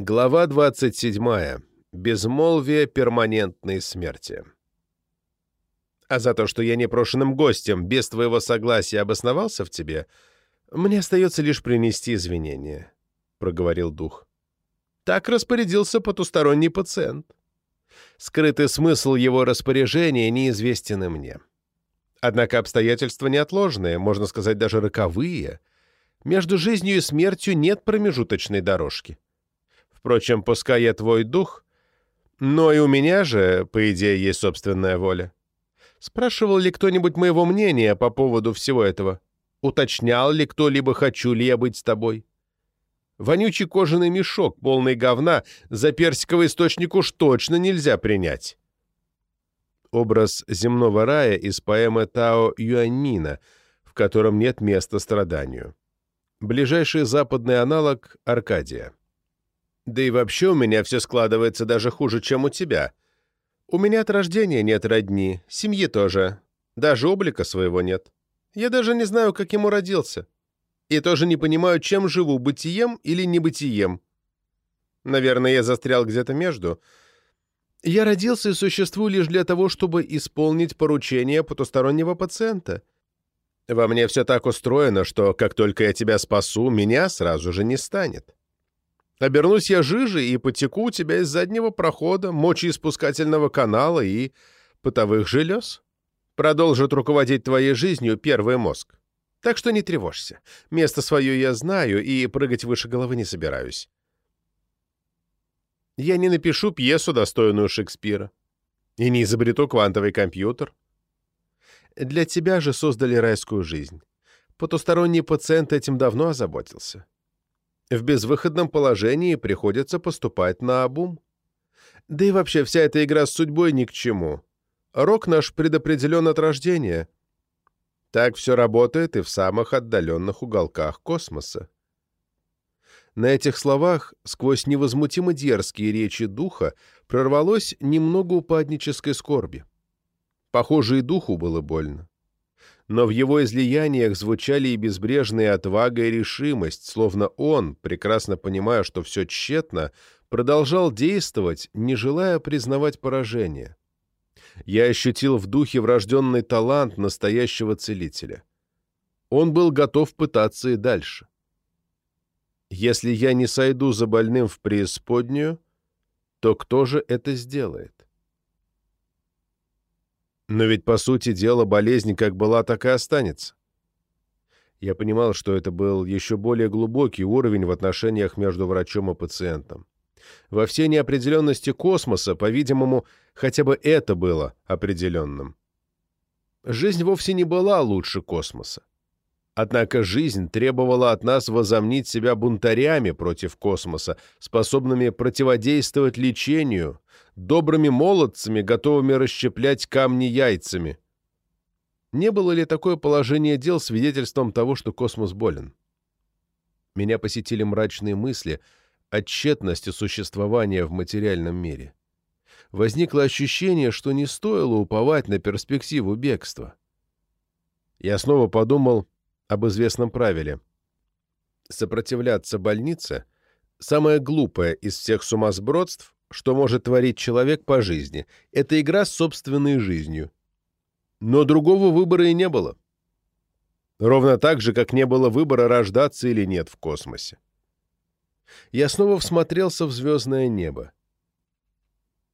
Глава 27. Безмолвие перманентной смерти. А за то, что я непрошенным гостем без твоего согласия обосновался в тебе, мне остается лишь принести извинения, — проговорил дух. Так распорядился потусторонний пациент. Скрытый смысл его распоряжения неизвестен мне. Однако обстоятельства неотложные, можно сказать, даже роковые. Между жизнью и смертью нет промежуточной дорожки. Впрочем, пускай я твой дух, но и у меня же, по идее, есть собственная воля. Спрашивал ли кто-нибудь моего мнения по поводу всего этого? Уточнял ли кто-либо, хочу ли я быть с тобой? Вонючий кожаный мешок, полный говна, за персиковый источник уж точно нельзя принять. Образ земного рая из поэмы Тао Юаньмина, в котором нет места страданию. Ближайший западный аналог — Аркадия. Да и вообще у меня все складывается даже хуже, чем у тебя. У меня от рождения нет родни, семьи тоже. Даже облика своего нет. Я даже не знаю, как ему родился. И тоже не понимаю, чем живу, бытием или небытием. Наверное, я застрял где-то между. Я родился и существую лишь для того, чтобы исполнить поручение потустороннего пациента. Во мне все так устроено, что как только я тебя спасу, меня сразу же не станет. Обернусь я жижей и потеку у тебя из заднего прохода, мочеиспускательного канала и потовых желез. Продолжит руководить твоей жизнью первый мозг. Так что не тревожься. Место свое я знаю и прыгать выше головы не собираюсь. Я не напишу пьесу, достойную Шекспира. И не изобрету квантовый компьютер. Для тебя же создали райскую жизнь. Потусторонний пациент этим давно озаботился. В безвыходном положении приходится поступать на обум. Да и вообще вся эта игра с судьбой ни к чему. Рок наш предопределен от рождения. Так все работает и в самых отдаленных уголках космоса. На этих словах, сквозь невозмутимо дерзкие речи духа, прорвалось немного упаднической скорби. Похоже, и духу было больно но в его излияниях звучали и безбрежная отвага и решимость, словно он, прекрасно понимая, что все тщетно, продолжал действовать, не желая признавать поражение. Я ощутил в духе врожденный талант настоящего целителя. Он был готов пытаться и дальше. Если я не сойду за больным в преисподнюю, то кто же это сделает? Но ведь, по сути дела, болезнь как была, так и останется. Я понимал, что это был еще более глубокий уровень в отношениях между врачом и пациентом. Во всей неопределенности космоса, по-видимому, хотя бы это было определенным. Жизнь вовсе не была лучше космоса. Однако жизнь требовала от нас возомнить себя бунтарями против космоса, способными противодействовать лечению, добрыми молодцами, готовыми расщеплять камни яйцами. Не было ли такое положение дел свидетельством того, что космос болен? Меня посетили мрачные мысли о тщетности существования в материальном мире. Возникло ощущение, что не стоило уповать на перспективу бегства. Я снова подумал об известном правиле. Сопротивляться больнице – самое глупое из всех сумасбродств, что может творить человек по жизни. Это игра с собственной жизнью. Но другого выбора и не было. Ровно так же, как не было выбора, рождаться или нет в космосе. Я снова всмотрелся в звездное небо.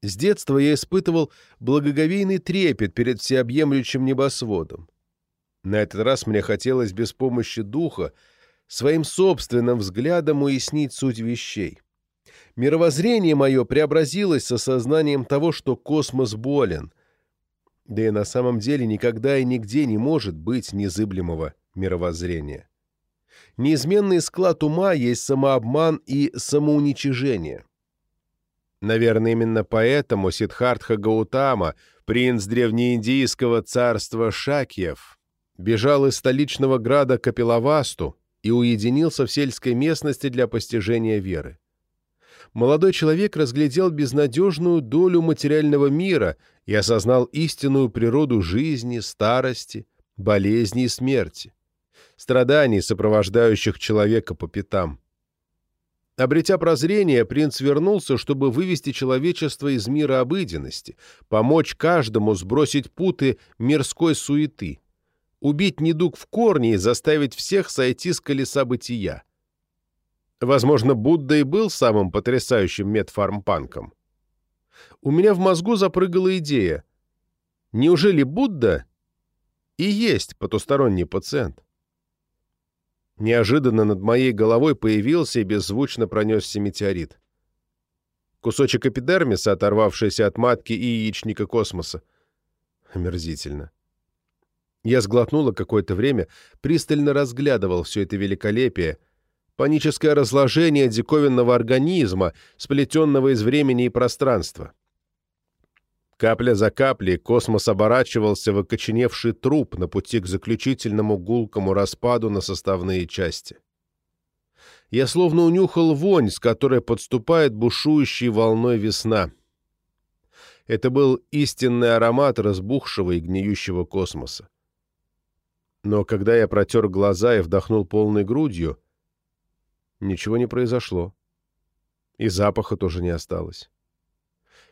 С детства я испытывал благоговейный трепет перед всеобъемлющим небосводом. На этот раз мне хотелось без помощи духа своим собственным взглядом уяснить суть вещей. Мировоззрение мое преобразилось с осознанием того, что космос болен. Да и на самом деле никогда и нигде не может быть незыблемого мировоззрения. Неизменный склад ума есть самообман и самоуничижение. Наверное, именно поэтому Сиддхартха Гаутама, принц древнеиндийского царства Шакьев, бежал из столичного града Капилавасту и уединился в сельской местности для постижения веры. Молодой человек разглядел безнадежную долю материального мира и осознал истинную природу жизни, старости, болезни и смерти, страданий, сопровождающих человека по пятам. Обретя прозрение, принц вернулся, чтобы вывести человечество из мира обыденности, помочь каждому сбросить путы мирской суеты, убить недуг в корне и заставить всех сойти с колеса бытия. Возможно, Будда и был самым потрясающим медфармпанком. У меня в мозгу запрыгала идея. Неужели Будда и есть потусторонний пациент? Неожиданно над моей головой появился и беззвучно пронесся метеорит. Кусочек эпидермиса, оторвавшийся от матки и яичника космоса. Омерзительно. Я сглотнула какое-то время, пристально разглядывал все это великолепие, паническое разложение диковинного организма, сплетенного из времени и пространства. Капля за каплей космос оборачивался в окоченевший труп на пути к заключительному гулкому распаду на составные части. Я словно унюхал вонь, с которой подступает бушующей волной весна. Это был истинный аромат разбухшего и гниющего космоса. Но когда я протер глаза и вдохнул полной грудью, ничего не произошло. И запаха тоже не осталось.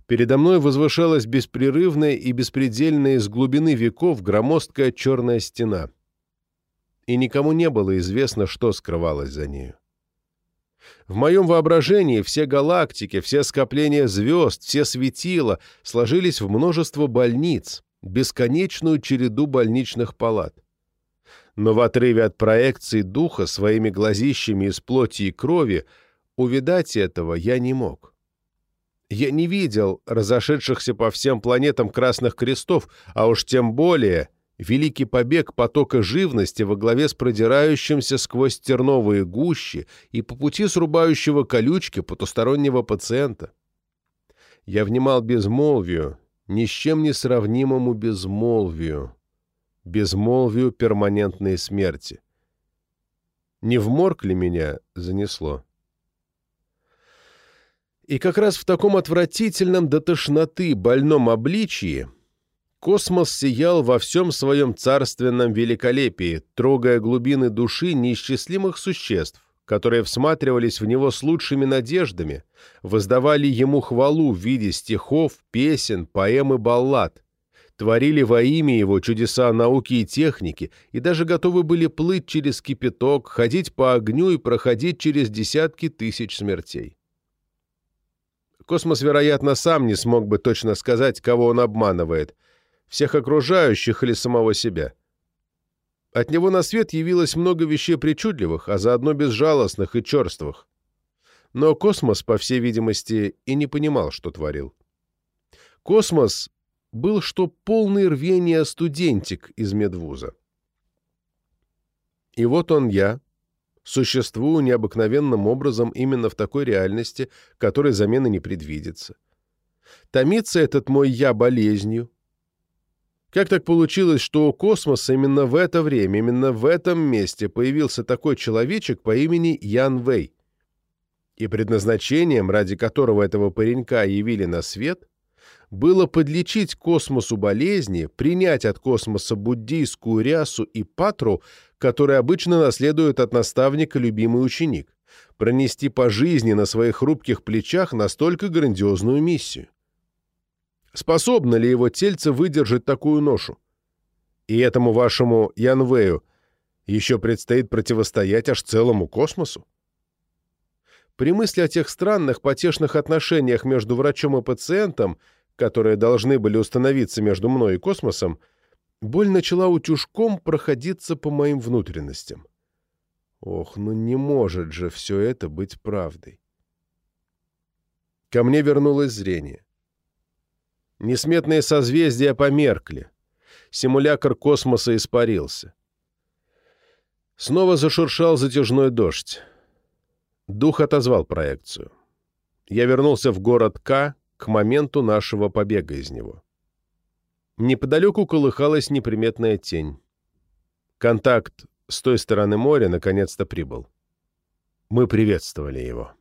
Передо мной возвышалась беспрерывная и беспредельная из глубины веков громоздкая черная стена. И никому не было известно, что скрывалось за нею. В моем воображении все галактики, все скопления звезд, все светила сложились в множество больниц, бесконечную череду больничных палат. Но в отрыве от проекции духа своими глазищами из плоти и крови увидать этого я не мог. Я не видел разошедшихся по всем планетам красных крестов, а уж тем более великий побег потока живности во главе с продирающимся сквозь терновые гущи и по пути срубающего колючки потустороннего пациента. Я внимал безмолвию, ни с чем не сравнимому безмолвию, безмолвию перманентной смерти. Не в морг ли меня занесло? И как раз в таком отвратительном до тошноты больном обличии космос сиял во всем своем царственном великолепии, трогая глубины души неисчислимых существ, которые всматривались в него с лучшими надеждами, воздавали ему хвалу в виде стихов, песен, поэм и баллад, творили во имя его чудеса науки и техники и даже готовы были плыть через кипяток, ходить по огню и проходить через десятки тысяч смертей. Космос, вероятно, сам не смог бы точно сказать, кого он обманывает, всех окружающих или самого себя. От него на свет явилось много вещей причудливых, а заодно безжалостных и черствых. Но космос, по всей видимости, и не понимал, что творил. Космос был что полный рвения студентик из медвуза. И вот он я, существую необыкновенным образом именно в такой реальности, которой замены не предвидится. Томится этот мой «я» болезнью. Как так получилось, что у космоса именно в это время, именно в этом месте появился такой человечек по имени Ян Вэй? И предназначением, ради которого этого паренька явили на свет, было подлечить космосу болезни, принять от космоса буддийскую рясу и патру, которые обычно наследует от наставника любимый ученик, пронести по жизни на своих хрупких плечах настолько грандиозную миссию. Способно ли его тельце выдержать такую ношу? И этому вашему Янвею еще предстоит противостоять аж целому космосу? При мысли о тех странных потешных отношениях между врачом и пациентом которые должны были установиться между мной и космосом, боль начала утюжком проходиться по моим внутренностям. Ох, ну не может же все это быть правдой. Ко мне вернулось зрение. Несметные созвездия померкли. Симулятор космоса испарился. Снова зашуршал затяжной дождь. Дух отозвал проекцию. Я вернулся в город К, к моменту нашего побега из него. Неподалеку колыхалась неприметная тень. Контакт с той стороны моря наконец-то прибыл. Мы приветствовали его.